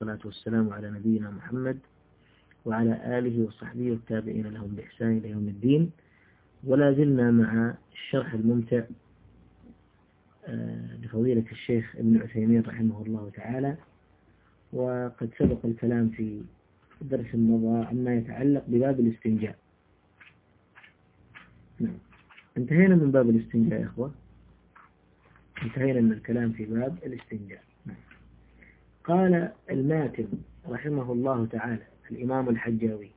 والصلاة والسلام على نبينا محمد وعلى آله وصحبه والتابعين لهم بإحسان إلى يوم الدين. ولا زلنا مع الشرح الممتع آه، لفضيلة الشيخ ابن عثيمين رحمه الله تعالى. وقد سبق الكلام في الدرس المضى عما يتعلق بباب الاستنجاء. نعم. انتهينا من باب الاستنجاء يا إخوة. انتهينا من الكلام في باب الاستنجاء. قال الماتم رحمه الله تعالى الإمام الحجاوي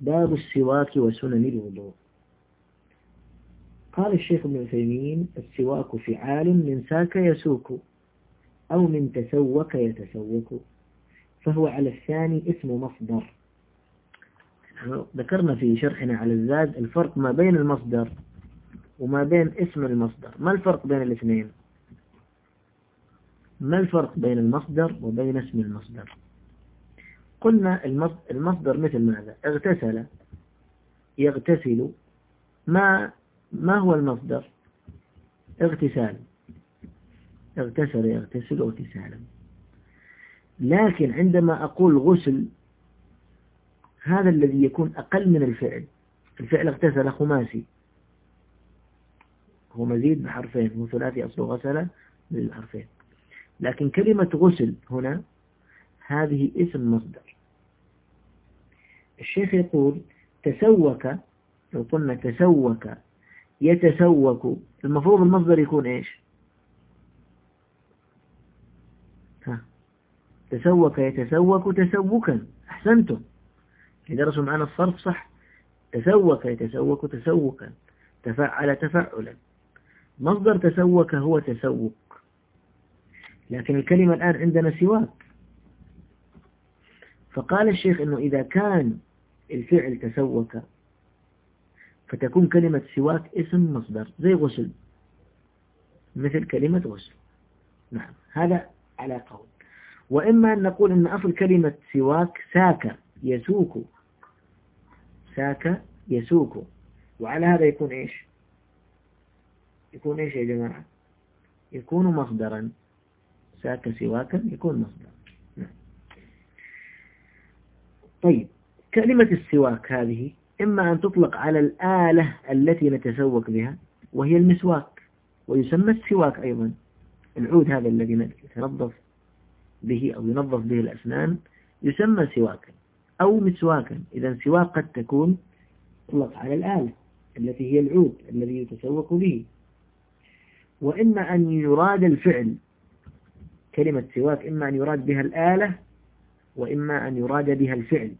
باب السواك وسنن الوضوء. قال الشيخ ابن عثيمين السواك فعال من ساك يسوك أو من تسوك يتسوك فهو على الثاني اسم مصدر. ذكرنا في شرحنا على الزاد الفرق ما بين المصدر وما بين اسم المصدر. ما الفرق بين الاثنين؟ ما الفرق بين المصدر وبين اسم المصدر؟ قلنا المصدر مثل ماذا؟ اغتسل يغتسل. ما ما هو المصدر؟ اغتسال. اغتسل يغتسل اغتسالا. لكن عندما أقول غسل هذا الذي يكون أقل من الفعل. الفعل اغتسل خماسي هو مزيد بحرفين هو ثلاثي أصله غسل بالحرفين لكن كلمة غسل هنا هذه اسم مصدر. الشيخ يقول تسوك لو قلنا تسوك يتسوك المفروض المصدر يكون إيش؟ ها. تسوك يتسوك تسوكا. أحسنتم. درسوا معنا الصرف صح. تسوك يتسوك تسوكا. تفعل تفعلا. مصدر تسوك هو تسوق لكن الكلمة الآن عندنا سواك. فقال الشيخ أنه إذا كان الفعل تسوك فتكون كلمة سواك اسم مصدر زي غسل. مثل كلمة غسل. نعم هذا على قول. وإما أن نقول أن أصل كلمة سواك ساك يسوك. ساك يسوك. وعلى هذا يكون إيش؟ يكون إيش يا جماعة؟ يكون مصدرا. ساك سواكا يكون مصدر. نعم. طيب كلمة السواك هذه إما أن تطلق على الآلة التي نتسوق بها وهي المسواك ويسمى السواك أيضا. العود هذا الذي نتنظف به أو ينظف به الأسنان يسمى سواكا أو مسواكا. إذا سواك قد تكون تطلق على الآلة التي هي العود الذي يتسوق به. وإما أن يراد الفعل كلمة سواك إما أن يراد بها الآلة وإما أن يراد بها الفعل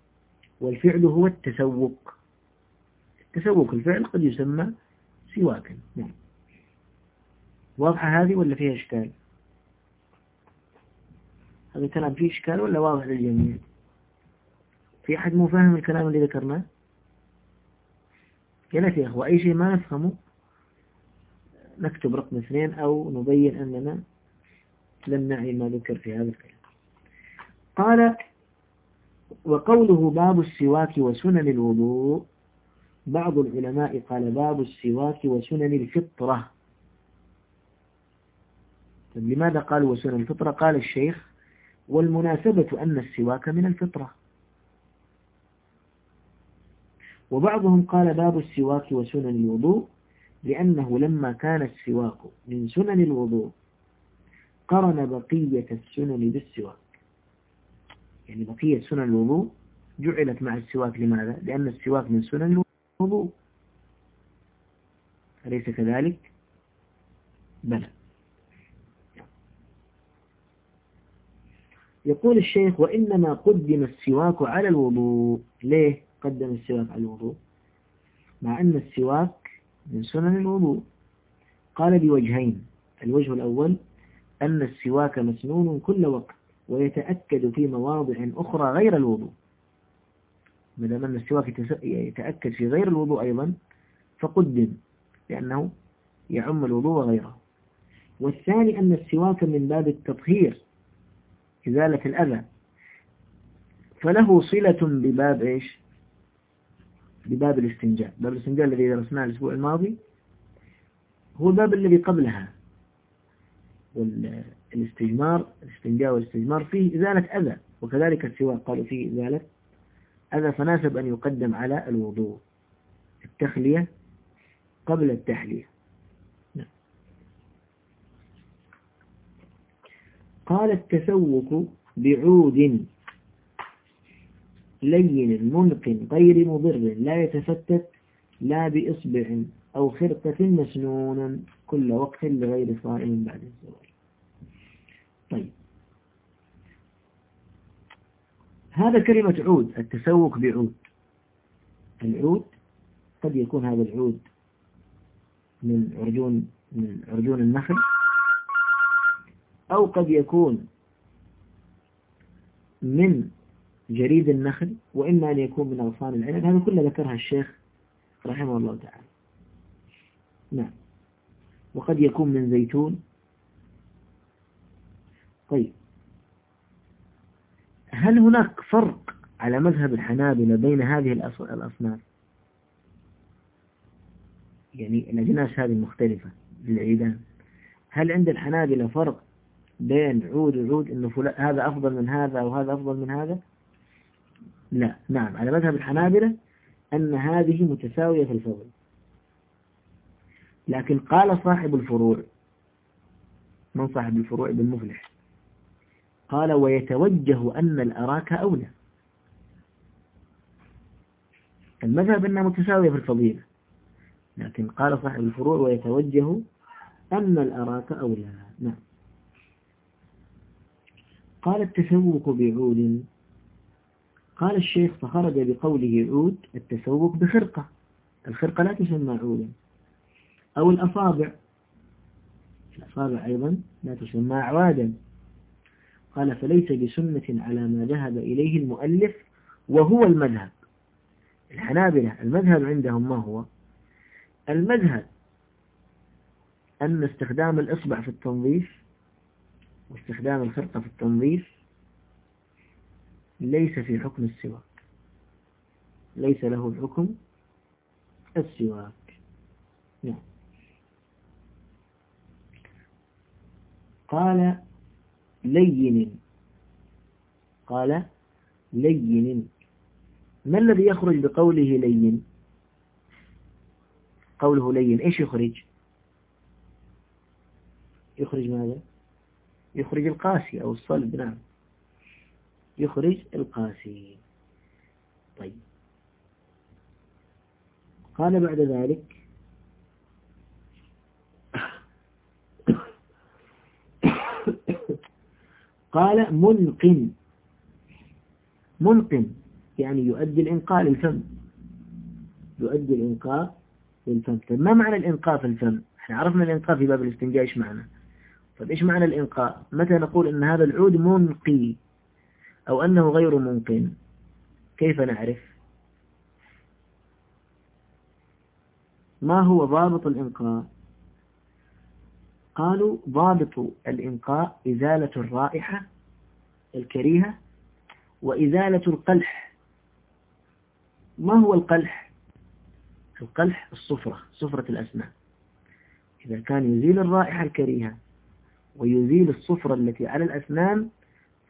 والفعل هو التسوق. التسوق الفعل قد يسمى سواكا نعم. واضحة هذه ولا فيها إشكال؟ هذا الكلام فيه إشكال ولا واضح للجميع؟ في أحد مو فاهم الكلام اللي ذكرناه؟ يا يا أخوة أي شيء ما نفهمه نكتب رقم اثنين أو نبين أننا لم نعي ما ذكر في هذا الكلام. قال وقوله باب السواك وسنن الوضوء بعض العلماء قال باب السواك وسنن الفطرة. طيب لماذا قالوا وسنن الفطرة؟ قال الشيخ والمناسبة أن السواك من الفطرة. وبعضهم قال باب السواك وسنن الوضوء لأنه لما كان السواك من سنن الوضوء قرن بقية السنن بالسواك. يعني بقية سنن الوضوء جعلت مع السواك لماذا؟ لأن السواك من سنن الوضوء. أليس كذلك؟ بلى. يقول الشيخ وإنما قدم السواك على الوضوء. ليه قدم السواك على الوضوء؟ مع أن السواك من سنن الوضوء. قال بوجهين. الوجه الأول أن السواك مسنون كل وقت ويتأكد في مواضع أخرى غير الوضوء. ما دام أن السواك يتأكد في غير الوضوء أيضا فقدم لأنه يعم الوضوء وغيره. والثاني أن السواك من باب التطهير إزالة الأذى. فله صلة بباب إيش؟ بباب الاستنجاء. باب الاستنجاء الذي درسناه الأسبوع الماضي هو الباب الذي قبلها. والاستجمار الاستنجاء والاستجمار فيه إزالة أذى وكذلك السواك قالوا فيه إزالة هذا فناسب أن يقدم على الوضوء التخلية قبل التحلية نعم. قال التسوك بعود لين منق غير مضر لا يتفتت لا بإصبع أو خرقة مسنون كل وقت لغير صائم بعد الزواج. طيب. هذا كلمة عود التسوق بعود. العود قد يكون هذا العود من عرجون من عرجون النخل أو قد يكون من جريد النخل وإما أن يكون من أغصان العنب. هذا كله ذكرها الشيخ رحمه الله تعالى. نعم. وقد يكون من زيتون. طيب. هل هناك فرق على مذهب الحنابلة بين هذه الأصناف؟ يعني الأجناس هذه المختلفة للعيدان. هل عند الحنابلة فرق بين عود وعود إنه هذا أفضل من هذا أو هذا أفضل من هذا؟ لا. نعم. على مذهب الحنابلة أن هذه متساوية في الفضل. لكن قال صاحب الفروع. من صاحب الفروع؟ ابن مفلح. قال ويتوجه أن الأراك أولى. المذهب أنها متساوية في الفضيلة. لكن قال صاحب الفروع ويتوجه أن الأراك أولى. نعم. قال التسوق بعود. قال الشيخ فخرج بقوله عود التسوق بخرقة. الخرقة لا تسمى عودا أو الأصابع. الأصابع أيضا لا تسمى أعوادا قال فليس بسنة على ما ذهب إليه المؤلف وهو المذهب. الحنابلة المذهب عندهم ما هو؟ المذهب أن استخدام الإصبع في التنظيف واستخدام الخرقة في التنظيف ليس في حكم السواك. ليس له حكم السواك. نعم. قال لين. قال لين. ما الذي يخرج بقوله لين؟ قوله لين. إيش يخرج؟ يخرج ماذا؟ يخرج القاسي أو الصلب نعم. يخرج القاسي. طيب. قال بعد ذلك قال منقن منقن يعني يؤدي الإنقاء للفم. يؤدي الإنقاء للفم. طيب ما معنى الإنقاء في الفم؟ إحنا عرفنا الإنقاء في باب الاستنجاء إيش معنى طيب إيش معنى الإنقاء متى نقول إن هذا العود منقي أو أنه غير منقن كيف نعرف؟ ما هو ضابط الإنقاء قالوا ضابط الإنقاء إزالة الرائحة الكريهة وإزالة القلح. ما هو القلح؟ القلح الصفرة صفرة الأسنان إذا كان يزيل الرائحة الكريهة ويزيل الصفرة التي على الأسنان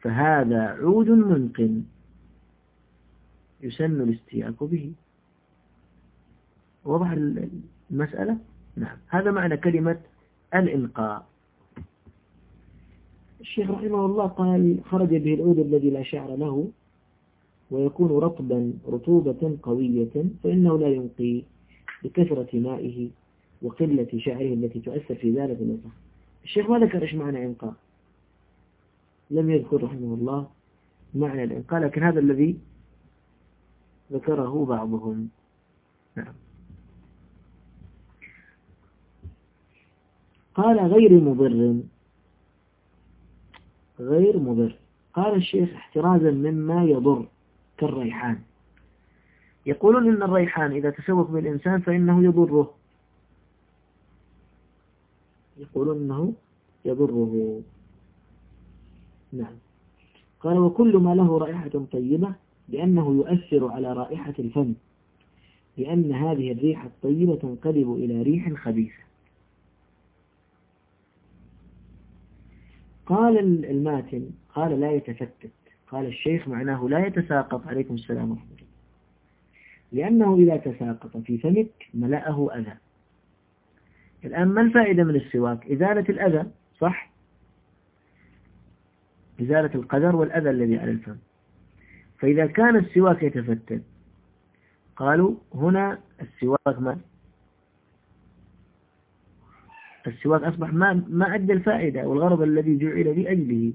فهذا عود منقن يسن الاستياك به. وضح المسألة؟ نعم. هذا معنى كلمة الإلقاء. الشيخ رحمه الله قال خرج به العود الذي لا شعر له ويكون رطبا رطوبة قوية فإنه لا ينقي بكثرة مائه وقلة شعره التي تؤثر في ذلك النصف الشيخ ما ذكر إيش معنى إنقاء لم يذكر رحمه الله معنى الإنقاء لكن هذا الذي ذكره بعضهم. نعم. قال غير مضر. غير مضر. قال الشيخ احترازا مما يضر كالريحان. يقولون إن الريحان إذا تسوق بالإنسان فإنه يضره. يقولون أنه يضره. نعم. قال وكل ما له رائحة طيبة لأنه يؤثر على رائحة الفم لأن هذه الريحة الطيبة تنقلب إلى ريح خبيثة قال الماتن قال لا يتفتت قال الشيخ معناه لا يتساقط عليكم السلام ورحمة الله. لأنه إذا تساقط في فمك ملأه أذى. الآن ما الفائدة من السواك؟ إزالة الأذى صح؟ إزالة القدر والأذى الذي على الفم. فإذا كان السواك يتفتت قالوا هنا السواك ما؟ السواك أصبح ما ما أدى الفائدة والغرض الذي جعل لأجله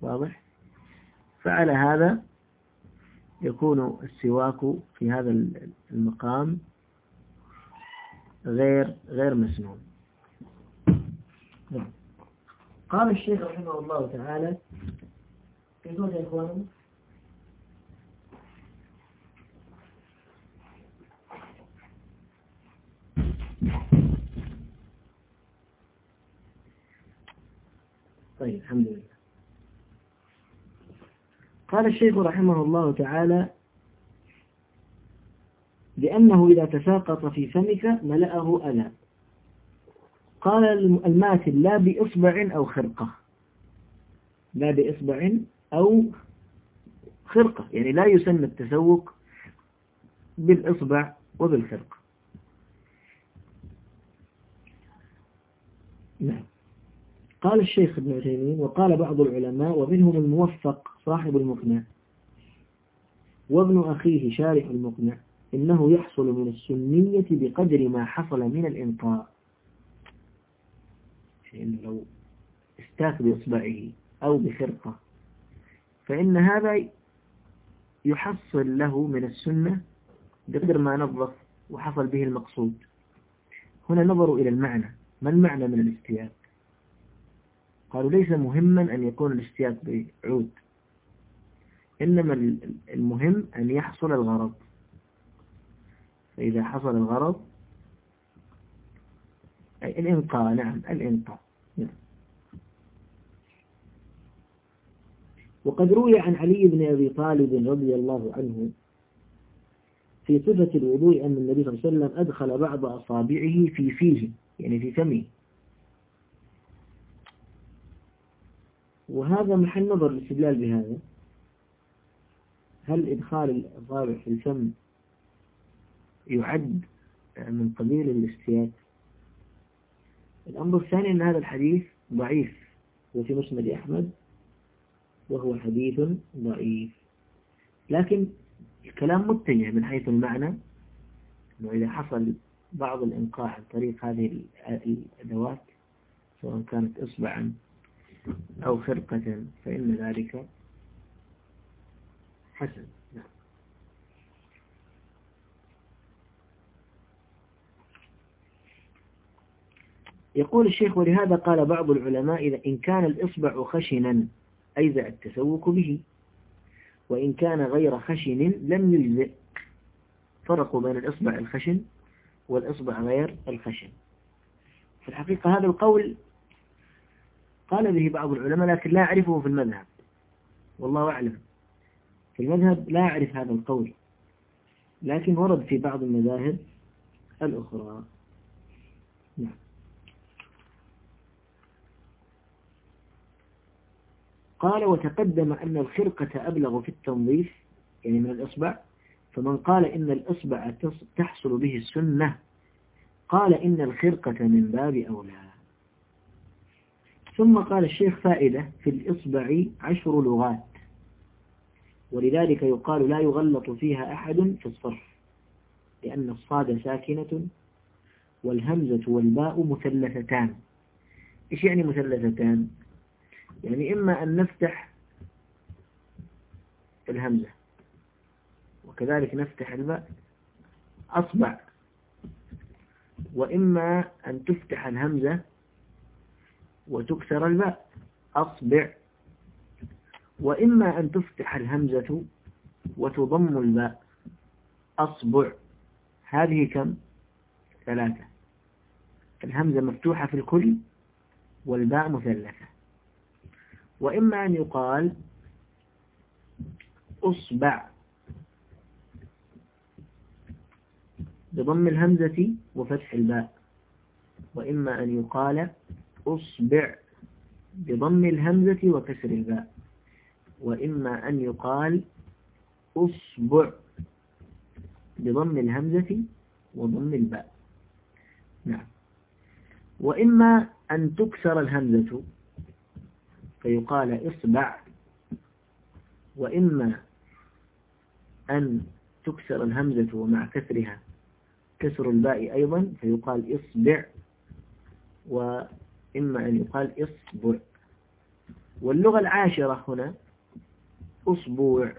واضح؟ فعلى هذا يكون السواك في هذا المقام غير غير مسنون. نعم. قال الشيخ رحمه الله تعالى في يا إخواننا طيب الحمد لله. قال الشيخ رحمه الله تعالى لأنه إذا تساقط في فمك ملأه أذى. قال الماثل لا بإصبع أو خرقة. لا بإصبع أو خرقة يعني لا يسمى التسوق بالإصبع وبالخرقة. نعم. قال الشيخ ابن عثيمين وقال بعض العلماء ومنهم الموفق صاحب المقنع وابن أخيه شارح المقنع إنه يحصل من السنية بقدر ما حصل من الإنقاء فإن لو استاك بإصبعه أو بخرقة فإن هذا يحصل له من السنة بقدر ما نظف وحصل به المقصود. هنا نظروا إلى المعنى. ما المعنى من الاستياك قالوا ليس مهما أن يكون الاستياك بعود إنما المهم أن يحصل الغرض. فإذا حصل الغرض أي الإنقاء نعم الإنقاء نعم وقد روي عن علي بن أبي طالب رضي الله عنه في صفة الوضوء أن النبي صلى الله عليه وسلم أدخل بعض أصابعه في فيه يعني في فمه. وهذا محل نظر الاستدلال بهذا. هل إدخال الأصابع في الفم يعد من قبيل الاستياك الأمر الثاني أن هذا الحديث ضعيف وفي مسند أحمد وهو حديث ضعيف. لكن الكلام متجه من حيث المعنى أنه إذا حصل بعض الإنقاء عن طريق هذه الأدوات سواء كانت إصبعا أو خرقة فإن ذلك حسن. نعم. يقول الشيخ ولهذا قال بعض العلماء إذا إن كان الإصبع خشنا أيزع التسوق به وإن كان غير خشن لم يجزئ. فرقوا بين الإصبع الخشن والإصبع غير الخشن. في الحقيقة هذا القول قال به بعض العلماء لكن لا أعرفه في المذهب. والله أعلم. في المذهب لا أعرف هذا القول. لكن ورد في بعض المذاهب الأخرى. نعم. قال وتقدم أن الخرقة أبلغ في التنظيف يعني من الإصبع. فمن قال إن الإصبع تحصل به السنة قال إن الخرقة من باب أولى. ثم قال الشيخ فائدة في الإصبع عشر لغات. ولذلك يقال لا يغلط فيها أحد في الصرف لأن الصاد ساكنة والهمزة والباء مثلثتان. إيش يعني مثلثتان؟ يعني إما أن نفتح الهمزة وكذلك نفتح الباء أصبع. وإما أن تفتح الهمزة وتكسر الباء أصبع. وإما أن تفتح الهمزة وتضم الباء. أصبع. هذه كم؟ ثلاثة. الهمزة مفتوحة في الكل والباء مثلثة. وإما أن يقال أصبع. بضم الهمزة وفتح الباء. وإما أن يقال أصبع بضم الهمزة وكسر الباء. وإما أن يقال أصبع بضم الهمزة وضم الباء. نعم. وإما أن تكسر الهمزة فيقال إصبع. وإما أن تكسر الهمزة ومع كسرها كسر الباء أيضا فيقال إصبع. وإما أن يقال إصبع واللغة العاشرة هنا أصبوع.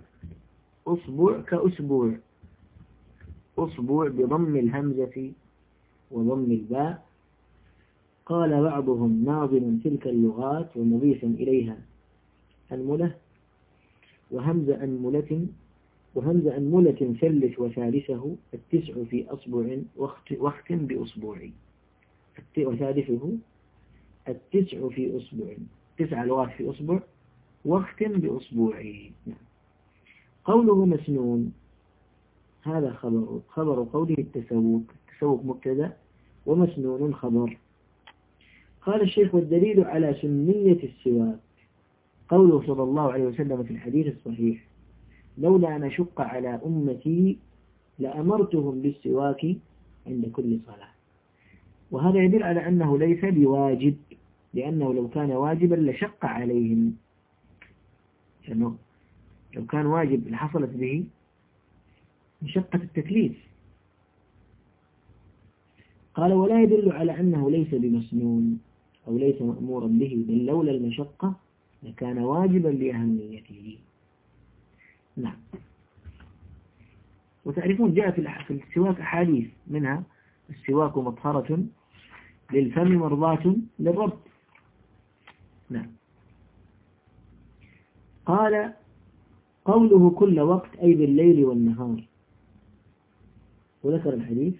أصبوع كأسبوع. أصبوع بضم الهمزة وضم الباء. قال بعضهم ناظم تلك اللغات ومضيفا إليها أنملة وهمز أنملة وهمز أنملة ثلث وثالثه التسع في أصبع واختم بأصبعي وثالثه التسع في أصبع تسع لغات في أصبع واختم بأصبعي نعم. قوله مسنون هذا خبر خبر قوله التسوق التسوق مبتدا ومسنون خبر. قال الشيخ والدليل على سنية السواك. قوله صلى الله عليه وسلم في الحديث الصحيح لولا أن أشق على أمتي لأمرتهم بالسواك عند كل صلاة. وهذا يدل على أنه ليس بواجب. لأنه لو كان واجبا لشق عليهم. لأنه لو كان واجب لحصلت به مشقة التكليف. قال ولا يدل على أنه ليس بمسنون أو ليس مأمورا به بل لولا المشقة لكان واجبا لأهميته. نعم. وتعرفون جاء في السواك أحاديث منها السواك مطهرة للفم مرضاة للرب نعم. قال قوله كل وقت أي بالليل والنهار. وذكر الحديث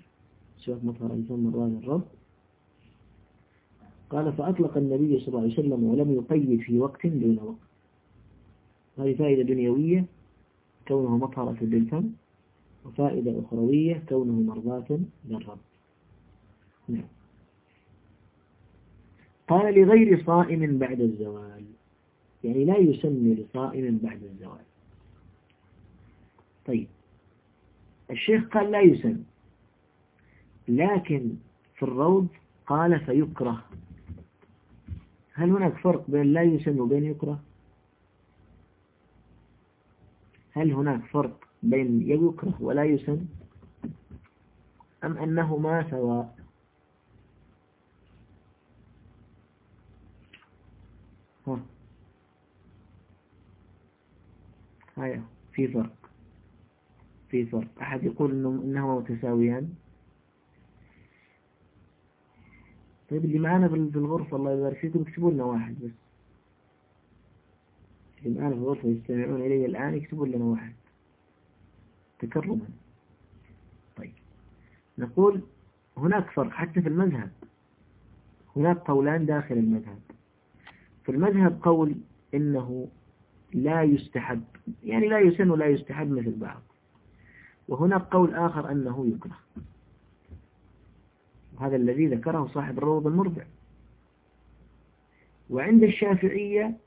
سواك مطهرة للفم مرضاة للرب قال فأطلق النبي صلى الله عليه وسلم ولم يقيد في وقت دون وقت. هذه فائدة دنيوية كونه مطهرة للفم وفائدة أخروية كونه مرضاة للرب. نعم. قال لغير صائم بعد الزوال. يعني لا يسمي لصائم بعد الزوال. طيب. الشيخ قال لا يسمى لكن في الروض قال فيكره. هل هناك فرق بين لا يسن وبين يكره؟ هل هناك فرق بين يكره ولا يسن أم أنهما سواء؟ ها هيا في فرق. في فرق. أحد يقول إنه إنهما متساويان. طيب اللي معانا في الغرفة الله يبارك فيكم اكتبوا لنا واحد بس. اللي معانا في الغرفة يستمعون إلي الآن يكتبوا لنا واحد. تكرما طيب. نقول هناك فرق حتى في المذهب. هناك قولان داخل المذهب. في المذهب قول إنه لا يستحب يعني لا يسن ولا يستحب مثل بعض. وهناك قول آخر أنه يكره. هذا الذي ذكره صاحب الروض المربع. وعند الشافعية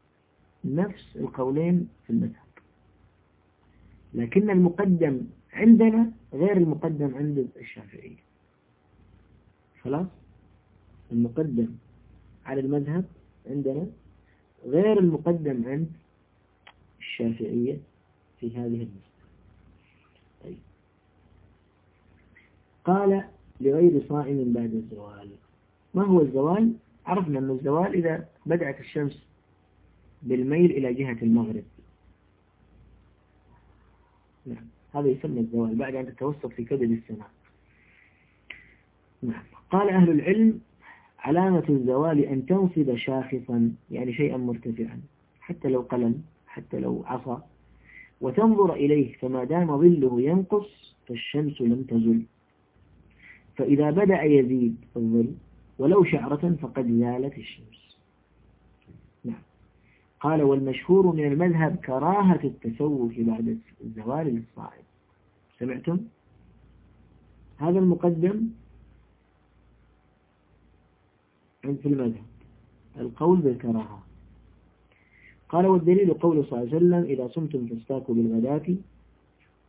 نفس القولين في المذهب. لكن المقدم عندنا غير المقدم عند الشافعية. خلاص؟ المقدم على المذهب عندنا غير المقدم عند الشافعية في هذه المسألة. طيب. قال لغير صائم بعد الزوال. ما هو الزوال؟ عرفنا أن الزوال إذا بدأت الشمس بالميل إلى جهة المغرب. نعم. هذا يسمى الزوال بعد أن تتوسط في كبد السماء. نعم. قال أهل العلم علامة الزوال أن تنصب شاخصا يعني شيئا مرتفعا حتى لو قلم حتى لو عصا وتنظر إليه فما دام ظله ينقص فالشمس لم تزل. فإذا بدأ يزيد الظل ولو شعرة فقد زالت الشمس. نعم. قال والمشهور من المذهب كراهة التسوق بعد الزوال للصائم. سمعتم؟ هذا المقدم عند في المذهب. القول بالكراهة. قال والدليل قول صلى الله عليه وسلم إذا صمتم فاستاكوا بالغداة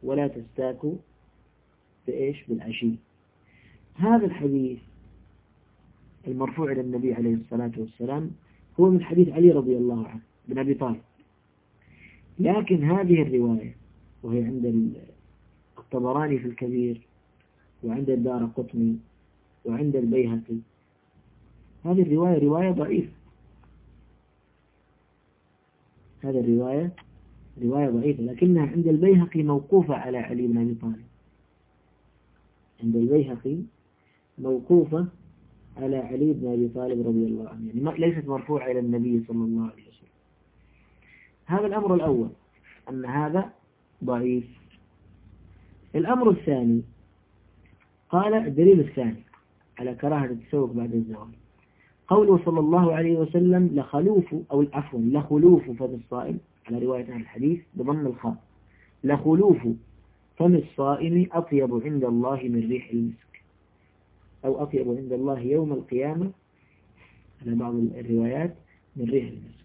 ولا تستاكوا بإيش؟ بالعشي. هذا الحديث المرفوع إلى النبي عليه الصلاة والسلام هو من حديث علي رضي الله عنه بن أبي طالب. لكن هذه الرواية وهي عند الطبراني في الكبير وعند الدار قطني وعند البيهقي هذه الرواية رواية ضعيفة. هذه الرواية رواية ضعيفة لكنها عند البيهقي موقوفة على علي بن أبي طالب. عند البيهقي موقوفة على علي بن أبي طالب رضي الله عنه يعني ليست مرفوعة إلى النبي صلى الله عليه وسلم. هذا الأمر الأول أن هذا ضعيف. الأمر الثاني قال الدليل الثاني على كراهة التسوق بعد الزواج. قوله صلى الله عليه وسلم لخلوف أو عفوا لخلوف فم الصائم على رواية أهل الحديث بضم الخاء. لخلوف فم الصائم أطيب عند الله من ريح المسك. أو أطيب عند الله يوم القيامة على بعض الروايات من ريح المسك.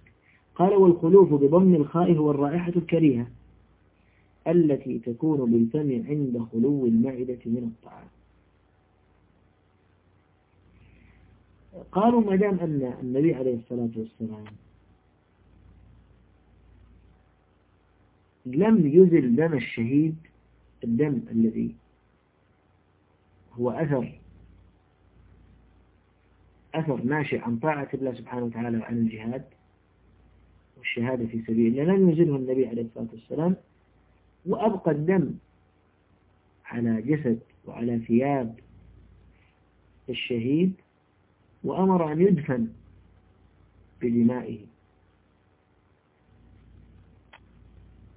قال والخلوف بضم الخاء هو الرائحة الكريهة التي تكون بالفم عند خلو المعدة من الطعام. قالوا ما دام أن النبي عليه الصلاة والسلام لم يزل دم الشهيد الدم الذي هو أثر أثر ناشئ عن طاعة الله سبحانه وتعالى وعن الجهاد والشهادة في سبيل الله لم يزله النبي عليه الصلاة والسلام وأبقى الدم على جسد وعلى ثياب الشهيد وأمر أن يدفن بدمائه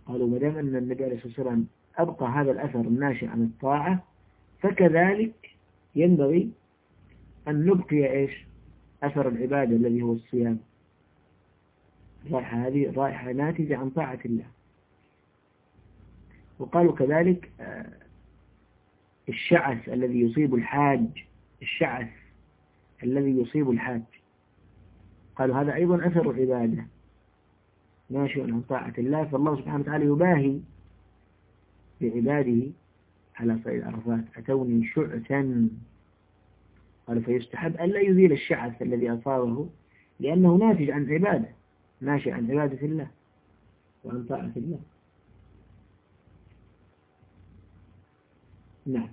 قالوا ما دام أن النبي عليه الصلاة والسلام أبقى هذا الأثر الناشئ عن الطاعة فكذلك ينبغي أن نبقي إيش؟ أثر العبادة الذي هو الصيام. هذه رائحة ناتجة عن طاعة الله. وقالوا كذلك آه، الشعث الذي يصيب الحاج الشعث الذي يصيب الحاج. قالوا هذا أيضا أثر عبادة ناشئ عن طاعة الله فالله سبحانه وتعالى يباهي بعباده على صعيد عرفات أتوني شعثا. قال فيستحب أن لا يزيل الشعث الذي أصابه لأنه ناتج عن عبادة. ناشئ عن عبادة الله وعن طاعة الله. نعم.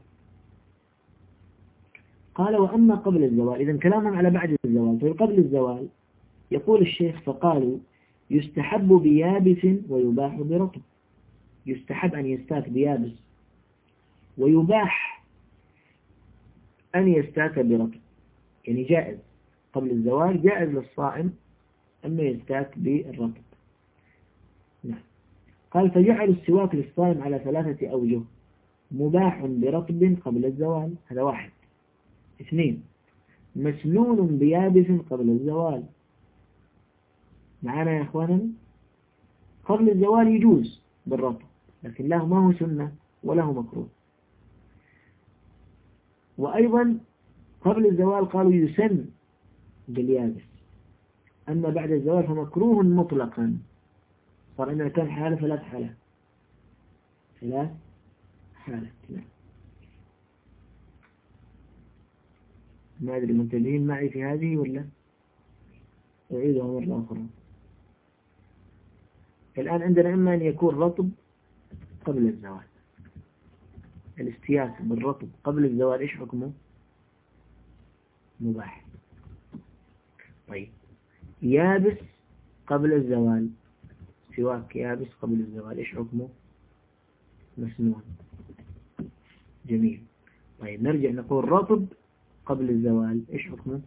قال وأما قبل الزوال إذا كلاما على بعد الزوال. طيب قبل الزوال يقول الشيخ فقالوا يستحب بيابس ويباح برطب. يستحب أن يستاك بيابس ويباح أن يستاك برطب. يعني جائز. قبل الزوال جائز للصائم أنه يستاك بالرطب. نعم. قال فجعل السواك للصائم على ثلاثة أوجه. مباح برطب قبل الزوال. هذا واحد. اثنين. مسنون بيابس قبل الزوال. معنا يا إخوانا؟ قبل الزوال يجوز بالرطب لكن له ما هو سنة ولا هو مكروه. وأيضا قبل الزوال قالوا يسن باليابس. أما بعد الزوال فمكروه مطلقا. صار كم حالة ثلاث حالات ثلاث حالات نعم ما أدري منتبهين معي في هذه ولا؟ أعيدها مرة أخرى. الآن عندنا إما أن يكون رطب قبل الزوال. الاستياس بالرطب قبل الزوال إيش حكمه؟ مباح. طيب. يابس قبل الزوال. سواك يابس قبل الزوال إيش حكمه؟ مسنون. جميل. طيب نرجع نقول رطب قبل الزوال. إيش حكمه؟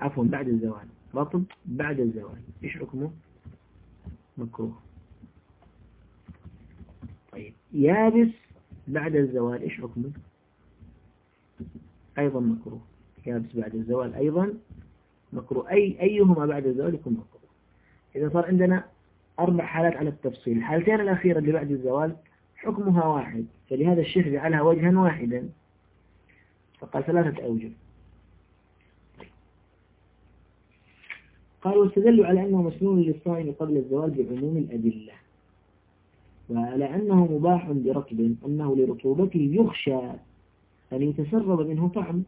عفوا بعد الزوال. رطب بعد الزوال. إيش حكمه؟ مكروه. طيب يابس بعد الزوال. إيش حكمه؟ أيضا مكروه. يابس بعد الزوال أيضا مكروه. أي أيهما بعد الزوال يكون مكروه. إذا صار عندنا أربع حالات على التفصيل. الحالتين الأخيرة اللي بعد الزوال حكمها واحد. فلهذا الشيخ جعلها وجها واحدا. فقال ثلاثة أوجه. قال واستدلوا على أنه مسنون للصائم قبل الزوال بعموم الأدلة. وعلى أنه مباح برطب أنه لرطوبته يخشى أن يتسرب منه طعم.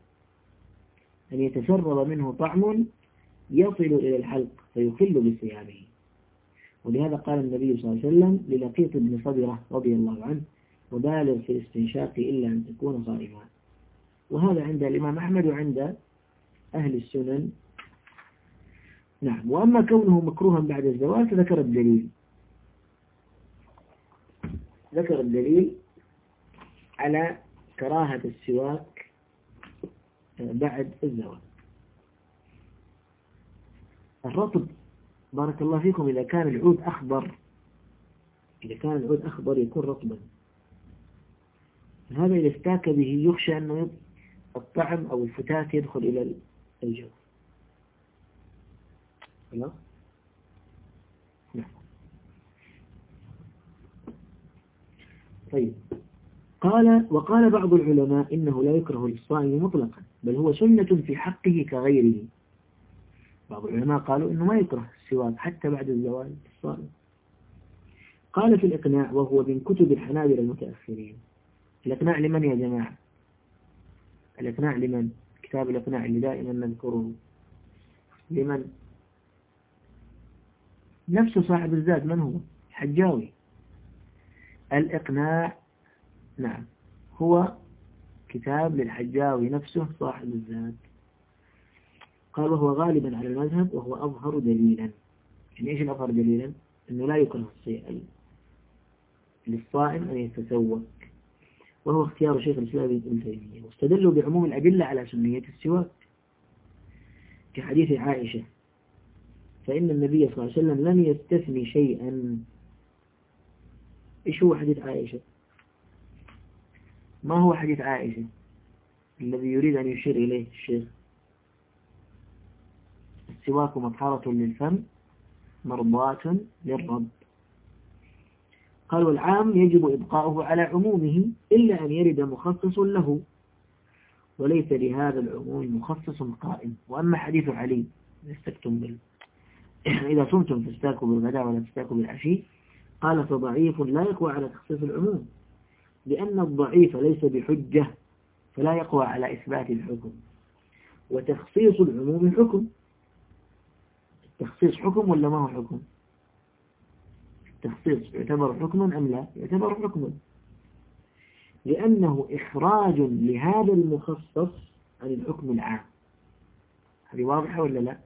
أن يتسرب منه طعم يصل إلى الحلق فيخل بصيامه. ولهذا قال النبي صلى الله عليه وسلم للقيط بن صدرة رضي الله عنه وبالغ في الاستنشاق إلا أن تكون صائما. وهذا عند الإمام أحمد وعند أهل السنن. نعم. وأما كونه مكروها بعد الزواج فذكر الدليل. ذكر الدليل على كراهة السواك بعد الزواج. الرطب بارك الله فيكم إذا كان العود أخضر إذا كان العود أخضر يكون رطبا. هذا إذا استاك به يخشى أنه الطعم أو الفتات يدخل إلى الجو. خلاص نعم. طيب. قال وقال بعض العلماء إنه لا يكره للصائم مطلقا بل هو سنة في حقه كغيره. بعض العلماء قالوا إنه ما يكره السواك حتى بعد الزوال الصائم قال في الإقناع وهو من كتب الحنابلة المتأخرين. الإقناع لمن يا جماعة؟ الإقناع لمن؟ كتاب الإقناع اللي دائما نذكره. لمن؟ نفسه صاحب الزاد من هو؟ حجاوي. الإقناع نعم هو كتاب للحجاوي نفسه صاحب الزاد قال وهو غالبا على المذهب وهو أظهر دليلا. يعني إيش الأظهر دليلا؟ أنه لا يكره الصيام للصائم أن يتسوق. وهو اختيار شيخ الإسلام ابن تيمية. واستدلوا بعموم الأدلة على سنية السواك كحديث عائشة. فإن النبي صلى الله عليه وسلم لم يستثني شيئا. إيش هو حديث عائشة؟ ما هو حديث عائشة الذي يريد أن يشير إليه الشيخ؟ السواك مطهرة للفم مرضاة للرب. قال والعام يجب إبقاؤه على عمومه إلا أن يرد مخصص له. وليس لهذا العموم مخصص قائم. وأما حديث علي استكتم بال إذا صمتم فاستاكوا بالغداء ولا تستاكوا بالعشي. قال فضعيف لا يقوى على تخصيص العموم. لأن الضعيف ليس بحجة فلا يقوى على إثبات الحكم. وتخصيص العموم حكم. التخصيص حكم ولا ما هو حكم؟ التخصيص يعتبر حكما أم لا؟ يعتبر حكما. لأنه إخراج لهذا المخصص عن الحكم العام. هذه واضحة ولا لا؟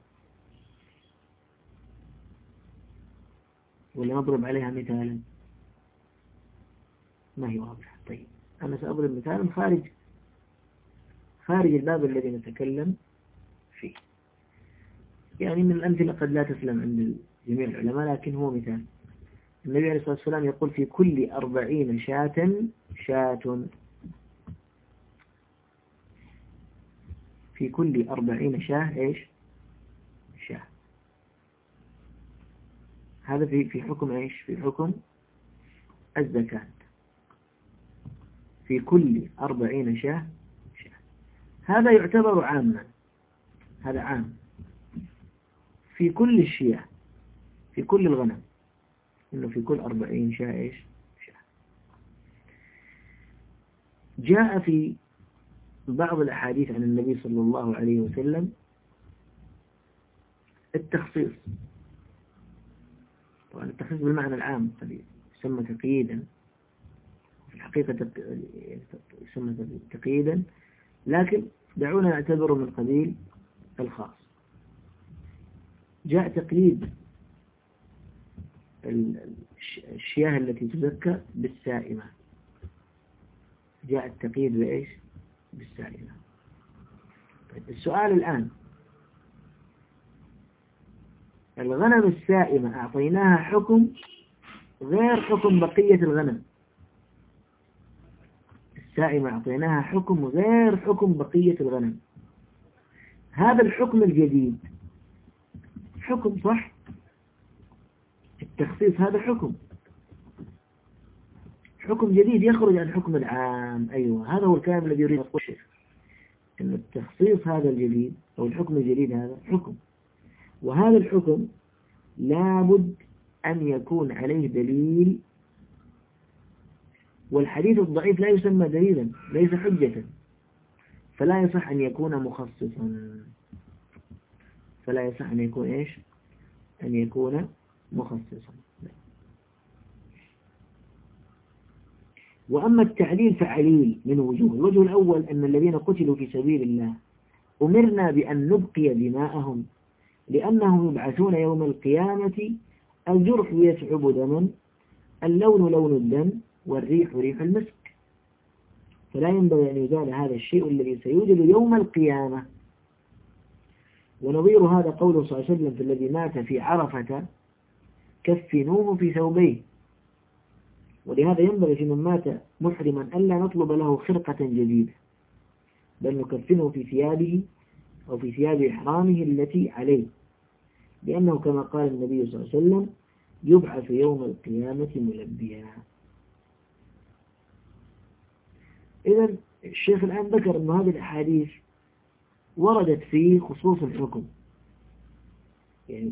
ولا نضرب عليها مثالا؟ ما هي واضحة. طيب أنا سأضرب مثالا خارج خارج الباب الذي نتكلم فيه. يعني من الأمثلة قد لا تسلم عند جميع العلماء لكن هو مثال. النبي عليه الصلاة والسلام يقول في كل أربعين شاة شاة. في كل أربعين شاة إيش؟ شاة. هذا في في حكم إيش؟ في حكم الزكاة. في كل أربعين شاة شاة. هذا يعتبر عاما. هذا عام. في كل الشياة في كل الغنم. إنه في كل أربعين شاة إيش؟ شاة. جاء في بعض الأحاديث عن النبي صلى الله عليه وسلم التخصيص. طبعا التخصيص بالمعنى العام يسمى تقييدا. في الحقيقة يسمى تقييدا. لكن دعونا نعتبره من قبيل الخاص. جاء تقييد الشياه التي تزكى بالسائمة. جاء التقييد بإيش؟ بالسائمة. طيب السؤال الآن. الغنم السائمة أعطيناها حكم غير حكم بقية الغنم. السائمة أعطيناها حكم غير حكم بقية الغنم. هذا الحكم الجديد. حكم صح؟ التخصيص هذا حكم. حكم جديد يخرج عن الحكم العام. أيوة هذا هو الكلام الذي يريد الشيخ أن التخصيص هذا الجديد أو الحكم الجديد هذا حكم. وهذا الحكم لابد أن يكون عليه دليل. والحديث الضعيف لا يسمى دليلا ليس حجة. فلا يصح أن يكون مخصصا. فلا يصح أن يكون إيش؟ أن يكون مخصصا وأما التعليل فعليل من وجوه. الوجه الأول أن الذين قتلوا في سبيل الله أمرنا بأن نبقي دماءهم لأنهم يبعثون يوم القيامة الجرح يسعب دما اللون لون الدم والريح ريح المسك. فلا ينبغي أن يزال هذا الشيء الذي سيوجد يوم القيامة. ونظير هذا قوله صلى الله عليه وسلم في الذي مات في عرفة كفنوه في ثوبيه. ولهذا ينبغي في من مات محرما ألا نطلب له خرقة جديدة بل نكفنه في ثيابه أو في ثياب إحرامه التي عليه لأنه كما قال النبي صلى الله عليه وسلم يبعث يوم القيامة ملبيا. إذا الشيخ الآن ذكر أن هذه الأحاديث وردت في خصوص الحكم. يعني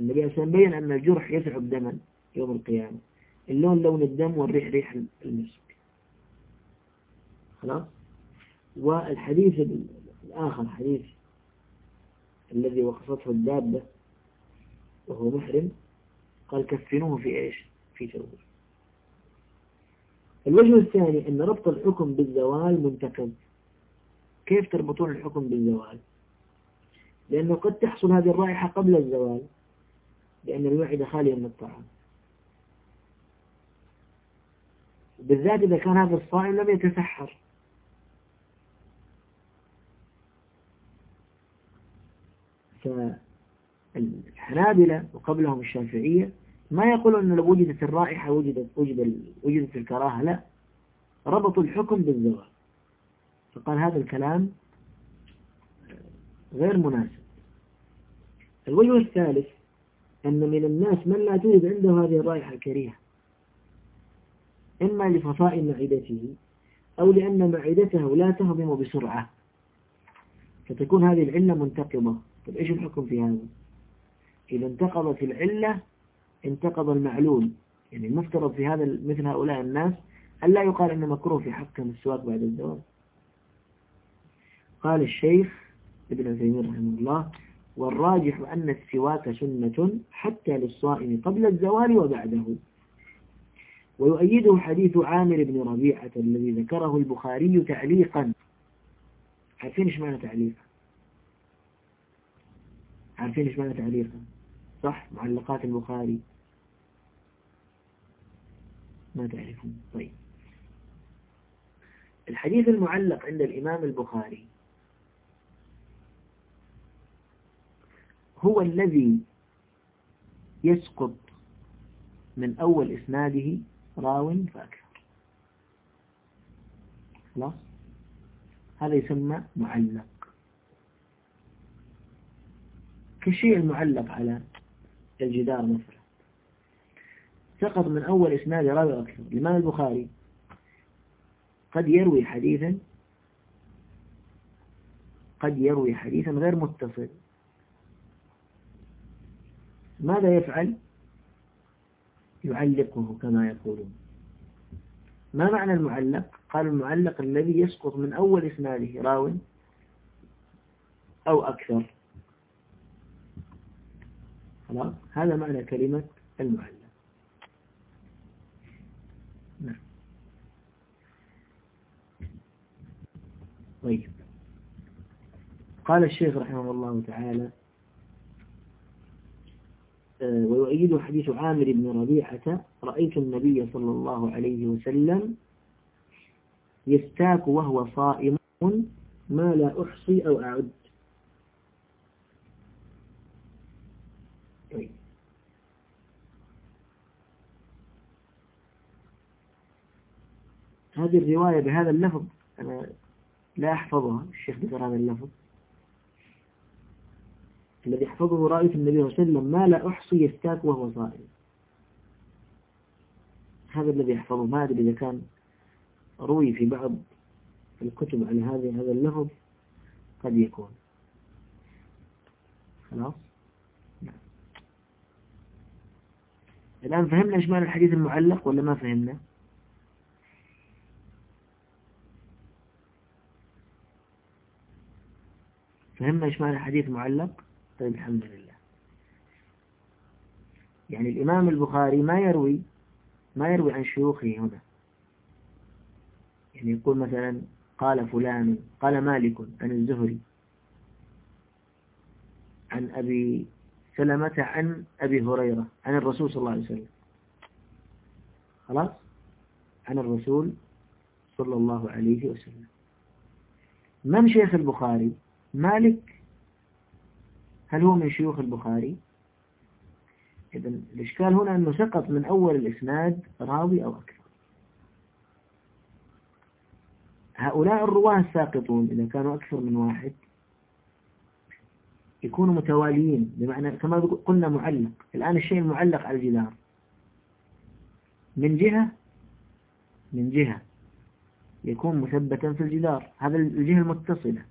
النبي عليه وسلم بين أن الجرح يسعب دما يوم القيامة. اللون لون الدم والريح ريح المسك. خلاص؟ والحديث الآخر حديث الذي وقفته الدابة وهو محرم قال كفنوه في إيش؟ في ثوبه الوجه الثاني أن ربط الحكم بالزوال منتقد. كيف تربطون الحكم بالزوال؟ لأنه قد تحصل هذه الرائحة قبل الزوال. لأن المعدة خالية من الطعام. بالذات إذا كان هذا الصائم لم يتسحر. فالحنابلة وقبلهم الشافعية ما يقولون أن لو وجدت الرائحة وجدت, وجدت, وجدت الكراهة لا. ربطوا الحكم بالزواج. فقال هذا الكلام غير مناسب. الوجه الثالث أن من الناس من لا توجد عنده هذه الرائحة الكريهة. إما لصفاء معدته أو لأن معدته لا تهضم بسرعة. فتكون هذه العلة منتقضة. طيب إيش الحكم في هذا؟ إذا انتقضت العلة انتقض المعلول. يعني المفترض في هذا مثل هؤلاء الناس أن لا يقال أنه مكروه في حقهم السواك بعد الزواج قال الشيخ ابن عثيمين رحمه الله والراجح أن السواك سنة حتى للصائم قبل الزوال وبعده. ويؤيده حديث عامر بن ربيعة الذي ذكره البخاري تعليقا. عارفين إيش معنى تعليقا عارفين إيش معنى تعليقا صح؟ معلقات البخاري. ما تعرفون طيب. الحديث المعلق عند الإمام البخاري. هو الذي يسقط من أول إسناده راو فأكثر خلاص؟ هذا يسمى معلق. كالشيء المعلق على الجدار مثلا. سقط من أول إسناد راوي أكثر. الإمام البخاري قد يروي حديثا قد يروي حديثا غير متصل. ماذا يفعل؟ يعلقه كما يقولون. ما معنى المعلق؟ قال المعلق الذي يسقط من أول إسناده راو أو أكثر. هذا معنى كلمة المعلق. نعم. طيب. قال الشيخ رحمه الله تعالى ويؤيد حديث عامر بن ربيعة رأيت النبي صلى الله عليه وسلم يستاك وهو صائم ما لا أحصي أو أعد. طيب. هذه الرواية بهذا اللفظ أنا لا أحفظها الشيخ ذكر هذا اللفظ. الذي يحفظه رأيت النبي صلى الله عليه وسلم ما لا أحصي يستاك وهو صائم. هذا الذي يحفظه. ما أدري إذا كان روي في بعض الكتب على هذا هذا اللفظ قد يكون. خلاص؟ الآن فهمنا إيش معنى الحديث المعلق ولا ما فهمنا؟ فهمنا إيش معنى الحديث معلق طيب الحمد لله. يعني الإمام البخاري ما يروي ما يروي عن شيوخه هنا. يعني يقول مثلا قال فلان قال مالك عن الزهري عن أبي سلمة عن أبي هريرة عن الرسول صلى الله عليه وسلم. خلاص؟ عن الرسول صلى الله عليه وسلم. من شيخ البخاري؟ مالك هل هو من شيوخ البخاري؟ إذا الإشكال هنا أنه سقط من أول الإسناد راوي أو أكثر. هؤلاء الرواة الساقطون إذا كانوا أكثر من واحد يكونوا متواليين بمعنى كما قلنا معلق. الآن الشيء المعلق على الجدار. من جهة؟ من جهة يكون مثبتا في الجدار. هذا الجهة المتصلة.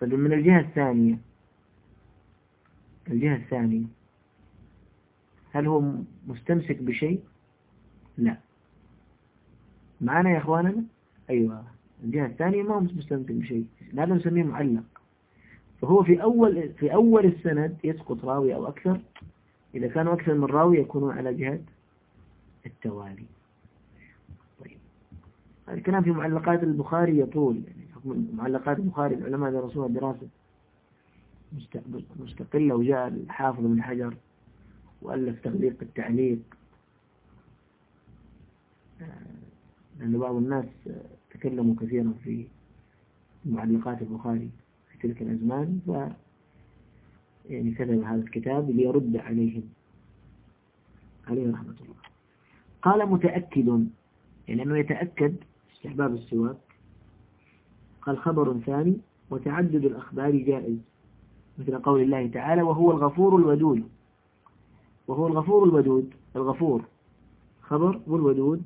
طيب من الجهة الثانية؟ الجهة الثانية هل هو مستمسك بشيء؟ لا. معنا يا أخواننا؟ أيوة. الجهة الثانية ما هو مستمسك بشيء هذا نسميه معلق. فهو في أول في أول السند يسقط راوي أو أكثر إذا كانوا أكثر من راوي يكونون على جهة التوالي. طيب. الكلام في معلقات البخاري يطول يعني معلقات البخاري العلماء درسوها دراسة. مستقلة وجاء الحافظ من حجر وألف تغليق التعليق. لأن بعض الناس تكلموا كثيرا في معلقات البخاري في تلك الأزمان ف يعني كتب هذا الكتاب ليرد عليهم. عليه رحمة الله. قال متأكد يعني أنه يتأكد استحباب السواك. قال خبر ثاني وتعدد الأخبار جائز. مثل قول الله تعالى وهو الغفور الودود. وهو الغفور الودود. الغفور. خبر والودود.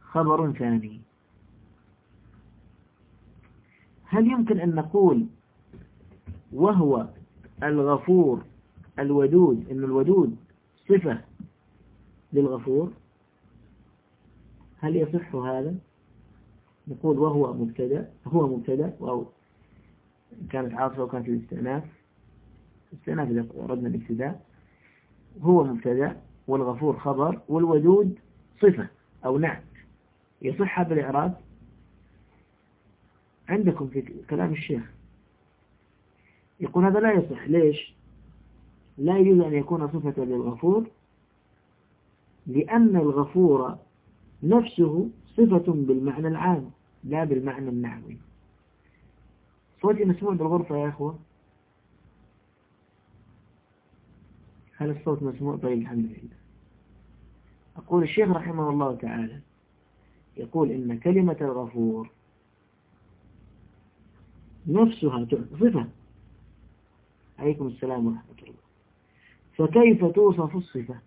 خبر ثاني. هل يمكن أن نقول وهو الغفور الودود؟ إن الودود صفة للغفور. هل يصح هذا؟ نقول وهو مبتدأ هو مبتدأ كانت عاصفة وكانت الاستئناف. الاستئناف إذا أردنا الابتداء. هو مبتدأ والغفور خبر والودود صفة أو نعت. يصح بالإعراب. عندكم في كلام الشيخ. يقول هذا لا يصح. ليش؟ لا يجوز أن يكون صفة للغفور لأن الغفور نفسه صفة بالمعنى العام لا بالمعنى النحوي. صوتي مسموع بالغرفة يا أخوة. هل الصوت مسموع؟ طيب الحمد لله. أقول الشيخ رحمه الله تعالى يقول إن كلمة الغفور نفسها صفة. عليكم السلام ورحمة الله. فكيف توصف الصفة؟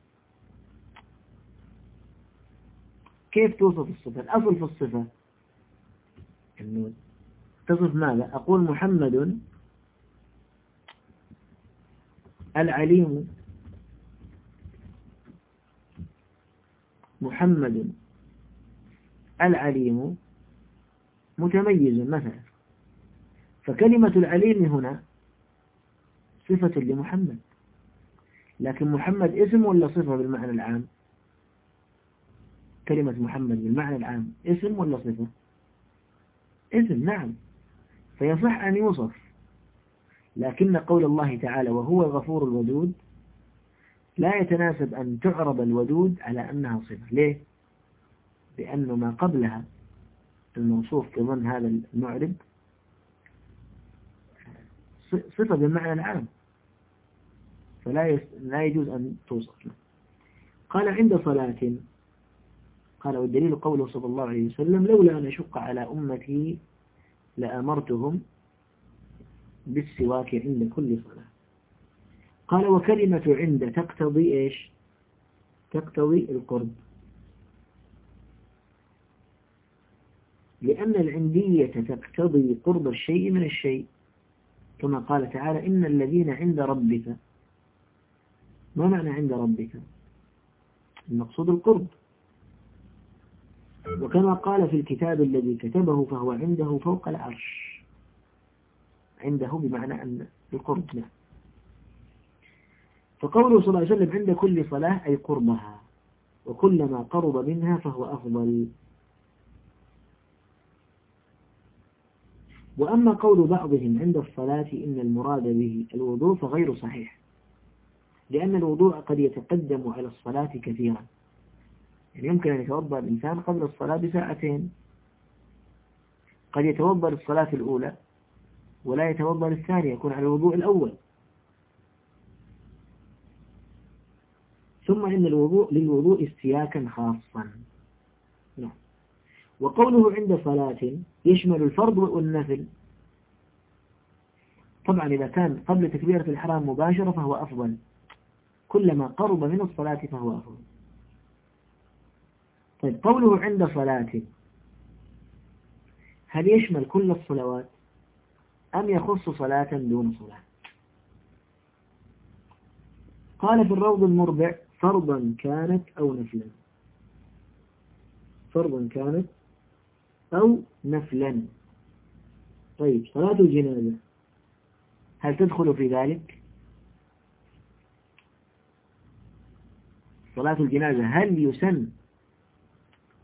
كيف توصف الصفة؟ الأصل في الصفة أنه تصف ماذا أقول محمد العليم. محمد العليم. متميز مثلا. فكلمة العليم هنا صفة لمحمد. لكن محمد اسم ولا صفة بالمعنى العام؟ كلمة محمد بالمعنى العام. اسم ولا صفة؟ اسم نعم. فيصح أن يوصف. لكن قول الله تعالى وهو الغفور الودود لا يتناسب أن تعرب الودود على أنها صفة. ليه؟ لأن ما قبلها الموصوف ضمن هذا المعرب صفة بالمعنى العام فلا لا يجوز أن توصف له. قال عند صلاة قال والدليل قوله صلى الله عليه وسلم لولا أن أشق على أمتي لأمرتهم بالسواك عند كل صلاة. قال وكلمة عند تقتضي إيش؟ تقتضي القرب. لأن العندية تقتضي قرب الشيء من الشيء. كما قال تعالى إن الذين عند ربك ما معنى عند ربك؟ المقصود القرب. وكما قال في الكتاب الذي كتبه فهو عنده فوق العرش. عنده بمعنى أن القرب فقوله صلى الله عليه وسلم عند كل صلاة أي قربها. وكلما قرب منها فهو أفضل. وأما قول بعضهم عند الصلاة إن المراد به الوضوء فغير صحيح. لأن الوضوء قد يتقدم على الصلاة كثيرا. يعني يمكن أن يتوضأ الإنسان قبل الصلاة بساعتين. قد يتوضأ للصلاة الأولى ولا يتوضأ للثانية يكون على الوضوء الأول. ثم إن الوضوء للوضوء استياكا خاصا. نعم. وقوله عند صلاة يشمل الفرض والنفل. طبعا إذا كان قبل تكبيرة الحرام مباشرة فهو أفضل. كلما قرب من الصلاة فهو أفضل. طيب قوله عند صلاة هل يشمل كل الصلوات أم يخص صلاة دون صلاة؟ قال في الروض المربع فرضا كانت أو نفلا. فرضا كانت أو نفلا. طيب صلاة الجنازة هل تدخل في ذلك؟ صلاة الجنازة هل يسن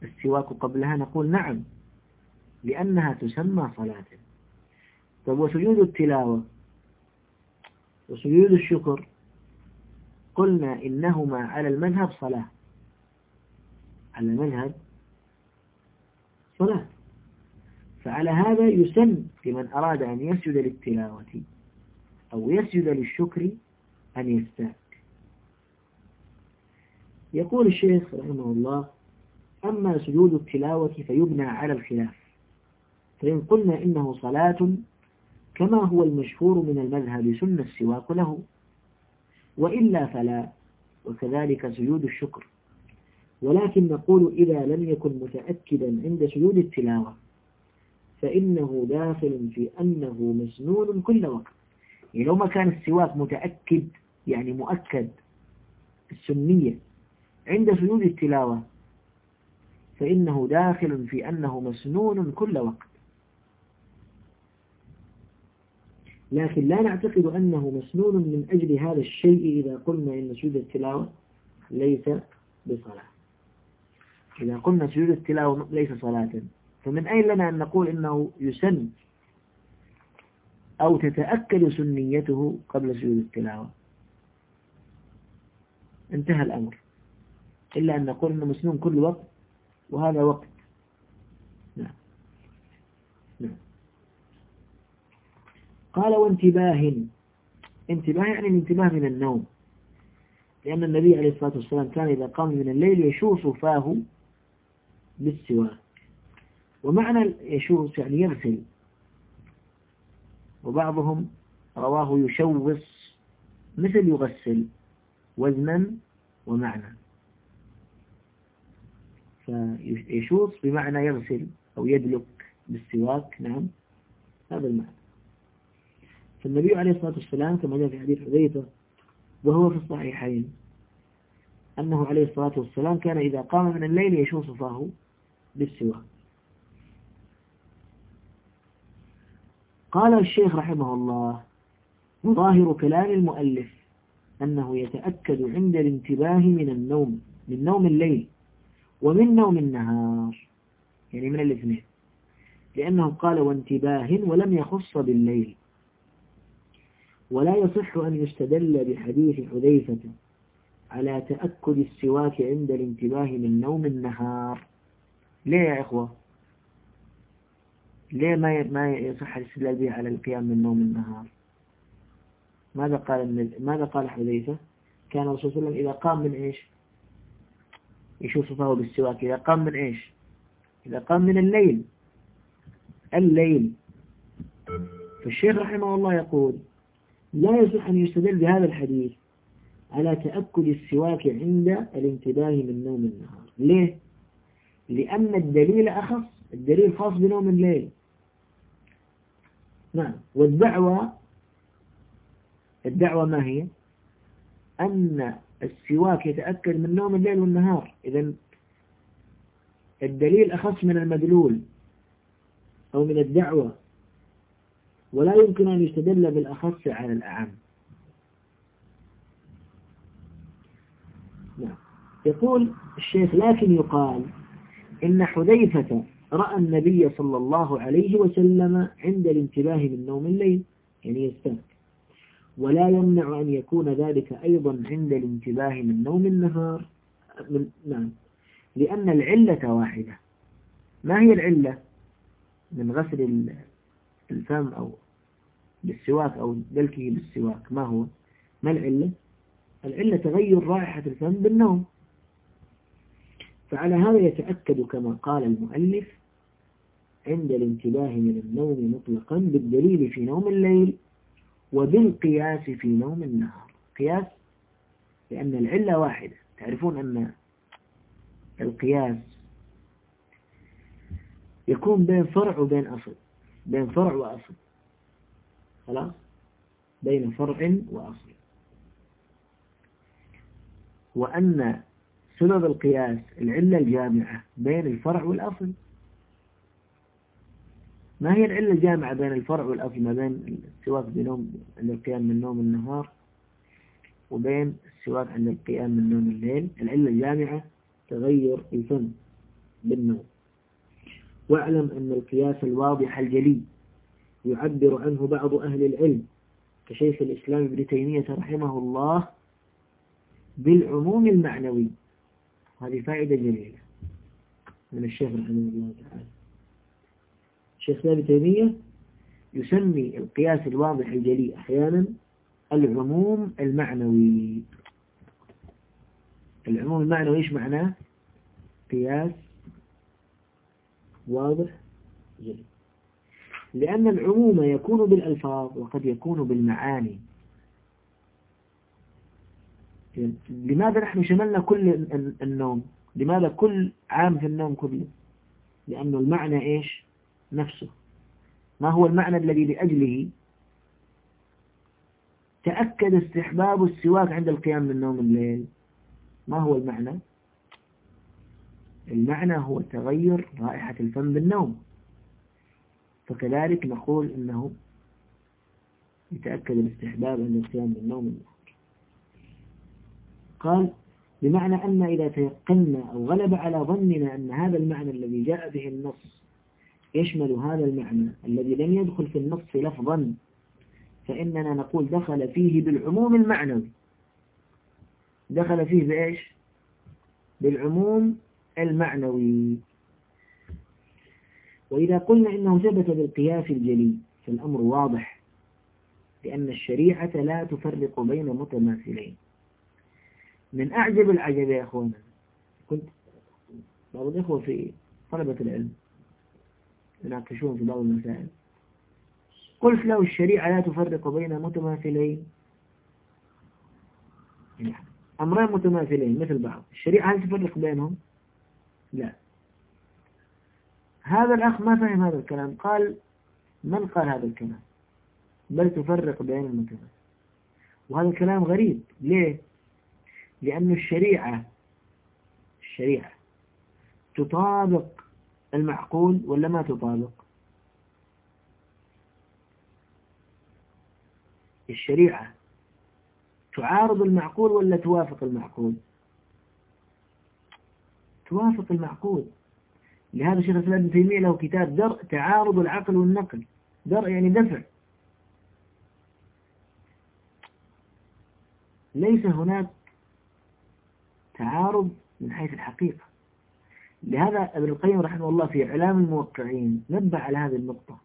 السواك قبلها نقول نعم لأنها تسمى صلاة. طيب وسجود التلاوة؟ وسجود الشكر؟ قلنا إنهما على المذهب صلاة. على المذهب صلاة. فعلى هذا يسن لمن أراد أن يسجد للتلاوة أو يسجد للشكر أن يستاك. يقول الشيخ رحمه الله أما سجود التلاوة فيبنى على الخلاف. فإن قلنا إنه صلاة كما هو المشهور من المذهب سن السواك له. وإلا فلا وكذلك سجود الشكر. ولكن نقول إذا لم يكن متأكدا عند سجود التلاوة فإنه داخل في أنه مسنون كل وقت. يعني لو ما كان السواك متأكد يعني مؤكد السنية عند سجود التلاوة فإنه داخل في أنه مسنون كل وقت. لكن لا نعتقد أنه مسنون من أجل هذا الشيء إذا قلنا إن سجود التلاوة ليس بصلاة. إذا قلنا سجود التلاوة ليس صلاة فمن أين لنا أن نقول إنه يسن أو تتأكد سنيته قبل سجود التلاوة؟ انتهى الأمر. إلا أن نقول إنه مسنون كل وقت وهذا وقت. نعم. نعم. قال وانتباه. انتباه يعني الانتباه من النوم. لأن النبي عليه الصلاة والسلام كان إذا قام من الليل يشوص فاه بالسواك ومعنى يشوص يعني يغسل. وبعضهم رواه يشوص مثل يغسل وزنا ومعنى. فيشوص بمعنى يغسل أو يدلك بالسواك. نعم هذا المعنى. فالنبي عليه الصلاة والسلام كما جاء في حديث حذيفة وهو في الصحيحين أنه عليه الصلاة والسلام كان إذا قام من الليل يشوص فاه بالسواك. قال الشيخ رحمه الله ظاهر كلام المؤلف أنه يتأكد عند الانتباه من النوم من نوم الليل ومن نوم النهار يعني من الاثنين. لأنه قال وانتباه ولم يخص بالليل. ولا يصح أن يستدل بحديث حذيفة على تأكد السواك عند الانتباه من نوم النهار. ليه يا إخوة؟ ليه ما ما يصح الاستدلال به على القيام من نوم النهار؟ ماذا قال ماذا قال حذيفة؟ كان الرسول صلى الله عليه وسلم إذا قام من إيش؟ يشوف فهو بالسواك. إذا قام من إيش؟ إذا قام من الليل. الليل. فالشيخ رحمه الله يقول لا يصح أن يستدل بهذا الحديث على تأكد السواك عند الانتباه من نوم النهار. ليه؟ لأن الدليل أخص. الدليل خاص بنوم الليل. نعم. والدعوة الدعوة ما هي؟ أن السواك يتأكد من نوم الليل والنهار. إذا الدليل أخص من المدلول أو من الدعوة ولا يمكن أن يستدل بالأخص على الأعم. نعم. يقول الشيخ لكن يقال إن حذيفة رأى النبي صلى الله عليه وسلم عند الانتباه من نوم الليل يعني يستمع ولا يمنع أن يكون ذلك أيضا عند الانتباه من نوم النهار من نعم. لأن العلة واحدة. ما هي العلة؟ من غسل الفم أو بالسواك أو دلكه بالسواك. ما هو؟ ما العلة؟ العلة تغير رائحة الفم بالنوم. فعلى هذا يتأكد كما قال المؤلف عند الانتباه من النوم مطلقا بالدليل في نوم الليل. وبالقياس في نوم النهار. قياس لأن العلة واحدة. تعرفون أن القياس يكون بين فرع وبين أصل. بين فرع وأصل. خلاص؟ بين فرع وأصل. وأن سبب القياس العلة الجامعة بين الفرع والأصل. ما هي العلة الجامعة بين الفرع والأصل ما بين السواك بنوم عند القيام من نوم النهار وبين السواك عند القيام من نوم الليل؟ العلة الجامعة تغير الفم بالنوم. واعلم أن القياس الواضح الجلي يعبر عنه بعض أهل العلم. كشيخ الإسلام ابن تيمية رحمه الله بالعموم المعنوي. هذه فائدة جميلة من الشيخ رحمه الله تعالى. الشيخ ابن تيمية يسمي القياس الواضح الجلي أحيانا العموم المعنوي. العموم المعنوي إيش معناه؟ قياس واضح جلي. لأن العموم يكون بالألفاظ وقد يكون بالمعاني. لماذا نحن شملنا كل النوم؟ لماذا كل عام في النوم كله؟ لأنه المعنى إيش؟ نفسه. ما هو المعنى الذي لأجله تأكد استحباب السواك عند القيام من نوم الليل؟ ما هو المعنى؟ المعنى هو تغير رائحة الفم بالنوم. فكذلك نقول إنه يتأكد الاستحباب عند القيام بالنوم النهار قال بمعنى أن إذا تيقنا أو غلب على ظننا أن هذا المعنى الذي جاء به النص يشمل هذا المعنى الذي لم يدخل في النص لفظا فإننا نقول دخل فيه بالعموم المعنوي دخل فيه بإيش؟ بالعموم المعنوي. وإذا قلنا إنه ثبت بالقياس الجلي فالأمر واضح لأن الشريعة لا تفرق بين متماثلين. من أعجب العجب يا أخوانا كنت بعض الإخوة في طلبة العلم يناقشون في بعض المسائل. قلت له الشريعة لا تفرق بين متماثلين. أمرين متماثلين مثل بعض. الشريعة هل تفرق بينهم؟ لا. هذا الأخ ما فهم هذا الكلام. قال من قال هذا الكلام؟ بل تفرق بين المتماثلين. وهذا الكلام غريب. ليه؟ لأن الشريعة الشريعة تطابق المعقول ولا ما تطابق؟ الشريعة تعارض المعقول ولا توافق المعقول؟ توافق المعقول. لهذا شيخ الإسلام ابن تيمية له كتاب درء تعارض العقل والنقل. درء يعني دفع. ليس هناك تعارض من حيث الحقيقة. لهذا ابن القيم رحمه الله في إعلام الموقعين نبه على هذه النقطة.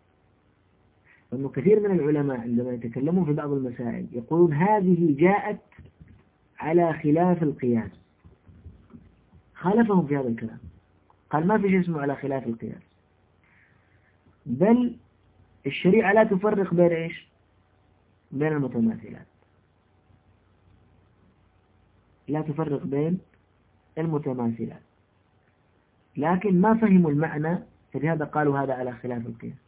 أنه كثير من العلماء عندما يتكلمون في بعض المسائل يقولون هذه جاءت على خلاف القياس. خالفهم في هذا الكلام. قال ما في شيء اسمه على خلاف القياس. بل الشريعة لا تفرق بين إيش؟ بين المتماثلات. لا تفرق بين المتماثلات. لكن ما فهموا المعنى فلهذا قالوا هذا على خلاف القياس.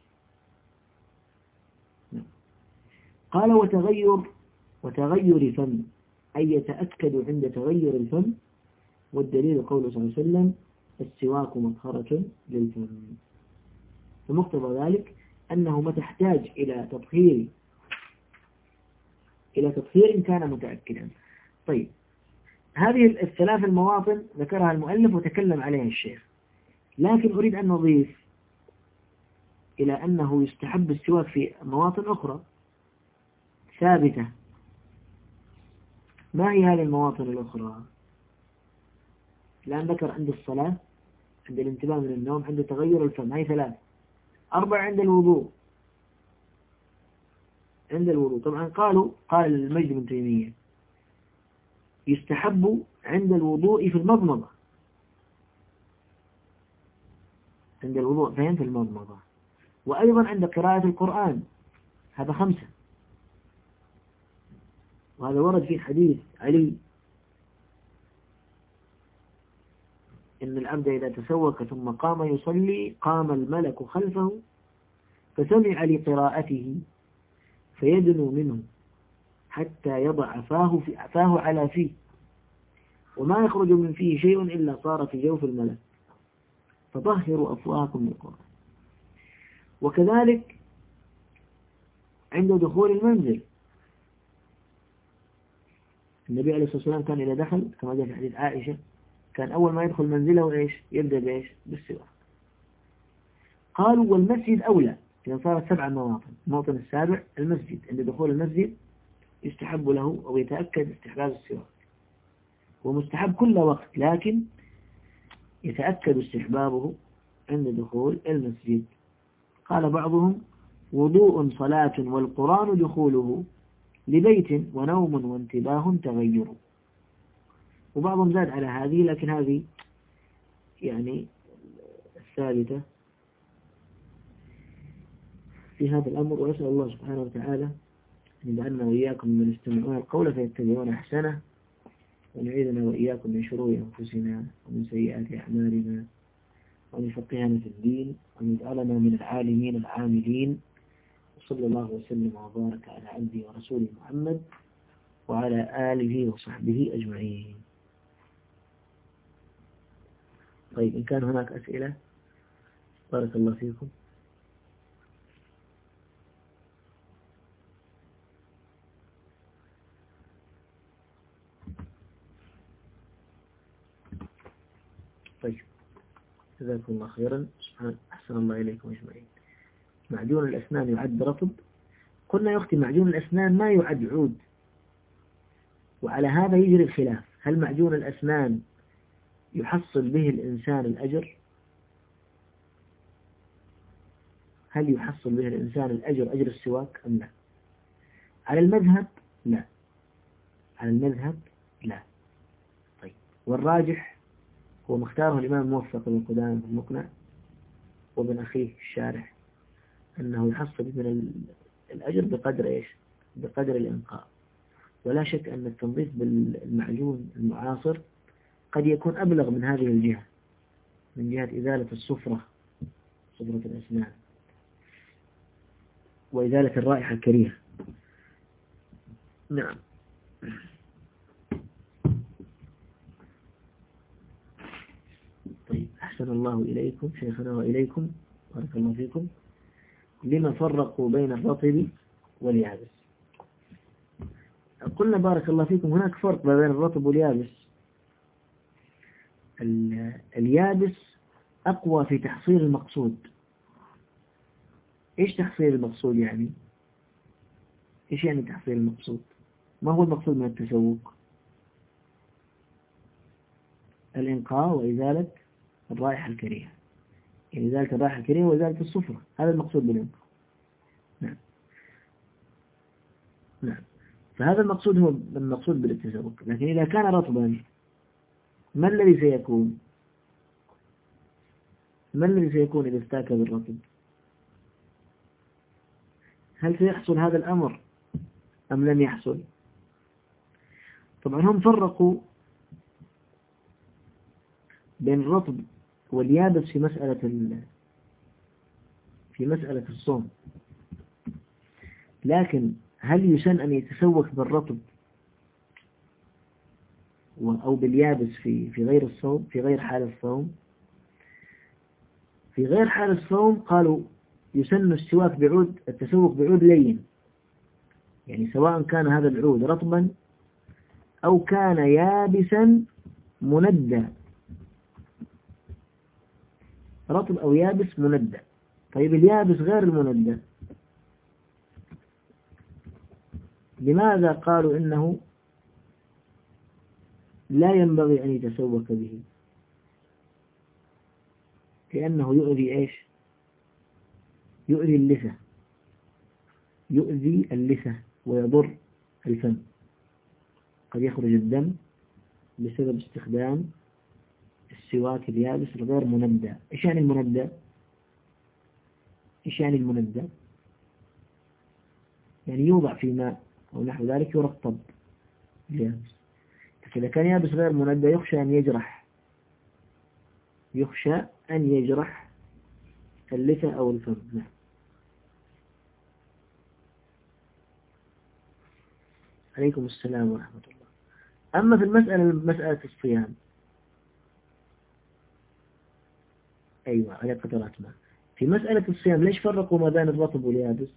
قال وتغير وتغير فم أي يتأكد عند تغير الفم والدليل قوله صلى الله عليه وسلم السواك مطهرة للفم ومقتضى ذلك أنه ما تحتاج إلى تطهير إلى تطهير كان متأكدا. طيب هذه الثلاث المواطن ذكرها المؤلف وتكلم عليها الشيخ. لكن أريد أن نضيف إلى أنه يستحب السواك في مواطن أخرى ثابتة. ما هي هذه المواطن الأخرى. الآن ذكر عند الصلاة عند الانتباه من النوم عند تغير الفم. هاي ثلاث. أربع عند الوضوء. عند الوضوء. طبعا قالوا قال المجد بن تيمية يستحب عند الوضوء في المضمضة. عند الوضوء فين؟ في المضمضة وأيضا عند قراءة القرآن. هذا خمسة. وهذا ورد في حديث علي إن العبد إذا تسوك ثم قام يصلي قام الملك خلفه فسمع لقراءته فيدنو منه حتى يضع فاه, في فاه على فيه. وما يخرج من فيه شيء إلا صار في جوف الملك. فطهروا أفواهكم من القرآن وكذلك عند دخول المنزل النبي عليه الصلاة والسلام كان إذا دخل كما جاء في حديث عائشة كان أول ما يدخل منزله إيش؟ يبدأ بإيش؟ بالسواك. قالوا والمسجد أولى. إذا صارت سبع مواطن الموطن السابع المسجد. عند دخول المسجد يستحب له أو يتأكد استحباب السواك. ومستحب كل وقت لكن يتأكد استحبابه عند دخول المسجد. قال بعضهم وضوء صلاة والقرآن دخوله لبيت ونوم وانتباه تغير. وبعضهم زاد على هذه لكن هذه يعني الثالثة في هذا الأمر. وأسأل الله سبحانه وتعالى أن يجعلنا وإياكم من يستمعون القول فيتبعون أحسنه. وأن يعيذنا وإياكم من شرور أنفسنا ومن سيئات أعمالنا وأن يفقهنا في الدين وأن يجعلنا من العالمين العاملين وصلى الله وسلم وبارك على عبده ورسوله محمد وعلى آله وصحبه أجمعين. طيب إن كان هناك أسئلة بارك الله فيكم طيب جزاكم الله خيرا. أحسن الله إليكم أجمعين. معجون الأسنان يعد رطب. قلنا يا أختي معجون الأسنان ما يعد عود. وعلى هذا يجري الخلاف. هل معجون الأسنان يحصل به الإنسان الأجر؟ هل يحصل به الإنسان الأجر أجر السواك أم لا؟ على المذهب لا. على المذهب لا. طيب. والراجح هو مختاره الإمام الموفق بن قدامة المقنع وابن أخيه الشارح أنه يحصل من الأجر بقدر إيش؟ بقدر الإنقاء ولا شك أن التنظيف بالمعجون المعاصر قد يكون أبلغ من هذه الجهة من جهة إزالة الصفرة صفرة الأسنان وإزالة الرائحة الكريهة. نعم طيب أحسن الله إليكم شيخنا وإليكم بارك الله فيكم لما فرقوا بين الرطب واليابس. قلنا بارك الله فيكم هناك فرق بين الرطب واليابس. اليابس أقوى في تحصيل المقصود. إيش تحصيل المقصود يعني؟ إيش يعني تحصيل المقصود؟ ما هو المقصود من التسوق الإنقاء وإزالة الرائحة الكريهة. يعني إزالة الرائحة الكريهة وإزالة الصفرة هذا المقصود بالإنقاء نعم. نعم. فهذا المقصود هو المقصود بالتسوق لكن إذا كان رطبا ما الذي سيكون؟ ما الذي سيكون إذا استاك بالرطب؟ هل سيحصل هذا الأمر أم لم يحصل؟ طبعا هم فرقوا بين الرطب واليابس في مسألة في مسألة الصوم. لكن هل يسن أن يتسوك بالرطب أو باليابس في في غير الصوم في غير حال الصوم؟ في غير حال الصوم قالوا يسن السواك بعود التسوق بعود لين. يعني سواء كان هذا العود رطبا أو كان يابسا مندى رطب أو يابس مندى طيب اليابس غير المندى لماذا قالوا إنه لا ينبغي أن يتسوك به؟ لأنه يؤذي إيش؟ يؤذي اللثة. يؤذي اللثة ويضر الفم. قد يخرج الدم بسبب استخدام السواك اليابس الغير مندى إيش يعني المندى إيش يعني المندى يعني يوضع في ماء أو نحو ذلك يرطب اليابس. إذا كان يابس غير مندى يخشى أن يجرح. يخشى أن يجرح اللثة أو الفم. نعم. عليكم السلام ورحمة الله. أما في المسألة مسألة الصيام أيوة على قطرات ماء في مسألة الصيام ليش فرقوا ما بين الرطب واليابس؟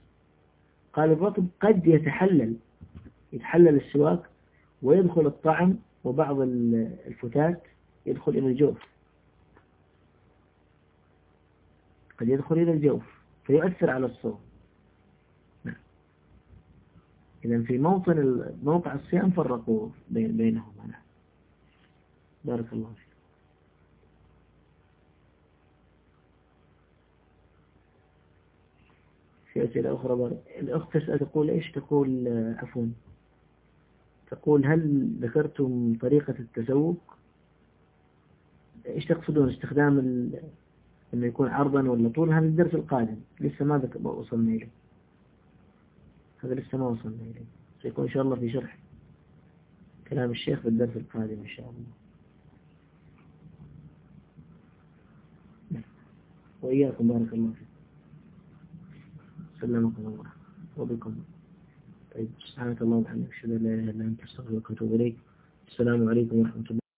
قال الرطب قد يتحلل يتحلل السواك ويدخل الطعم وبعض الفتات يدخل إلى الجوف. قد يدخل إلى الجوف فيؤثر على الصوم. نعم. إذا في موطن موقع الصيام فرقوا بين بينهما. نعم. بارك الله فيك. في أسئلة أخرى بارك. الأخت تسأل تقول إيش تقول عفوا. تقول هل ذكرتم طريقة التسوق؟ إيش تقصدون؟ استخدام إنه يكون عرضا ولا طول هذا الدرس القادم. لسه ما وصلنا إليه. هذا لسه ما وصلنا إليه. سيكون إن شاء الله في شرح كلام الشيخ في الدرس القادم إن شاء الله. وإياكم. بارك الله فيكم سلمكم الله وبكم. طيب سبحانك اللهم وبحمدك أشهد أن لا إله إلا أنت أستغفرك وأتوب إليك. السلام عليكم ورحمة الله.